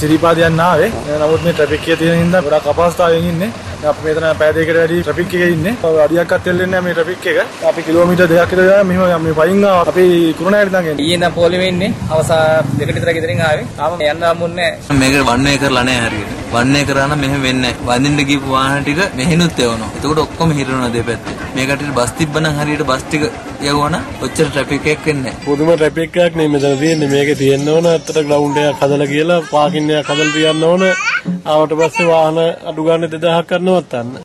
සිරිපාද යන්න ආවේ. නමුත් මේ ට්‍රැෆික් එකේ තියෙන හින්දා ගොඩක් අපහසුතාවයෙන් ඉන්නේ. අපි මෙතන පැය දෙකකට වැඩි ට්‍රැෆික් එකේ ඉන්නේ. අඩියක්වත් දෙල්ලෙන්නේ නැහැ මේ ට්‍රැෆික් එක. අපි කිලෝමීටර් දෙකක් විතර යනවා මෙහෙම මේ පයින් ආවා. අපි කුරුණෑගල ඉඳන් එන්නේ. ඊයේ ඉඳන් පොලිමේ ඉන්නේ. අවසා දෙකට විතර ගෙදරින් ආවේ. තාම යන්න හම්බුන්නේ නැහැ. මේක වන්නේ කරලා නැහැ හරියට. වන්නේ කරා නම් මෙහෙම වෙන්නේ නැහැ. වඳින්න ගිහපු වාහන ටික මෙහෙනුත් යවනවා. එතකොට ඔක්කොම හිරවනවා දෙපැත්තේ. මේ කට්ටියට බස් තිබ්බනම් හරියට බස් ටික යවුවනම් ඔච්චර ට්‍රැෆික් එකක් වෙන්නේ නැහැ. පුදුම ට්‍රැෆික් එකක් නේ මෙතන තියෙන්නේ. මේකේ තියෙන්න ඕන ඇත්තට ග්‍රවුන්ඩ් එකක් හදලා කියලා පාකින් එකක් හදලා තියන්න ඕන. ආවට පස්සේ වාහන අඩු ගන්න 2000ක් කරනවත් ගන්න.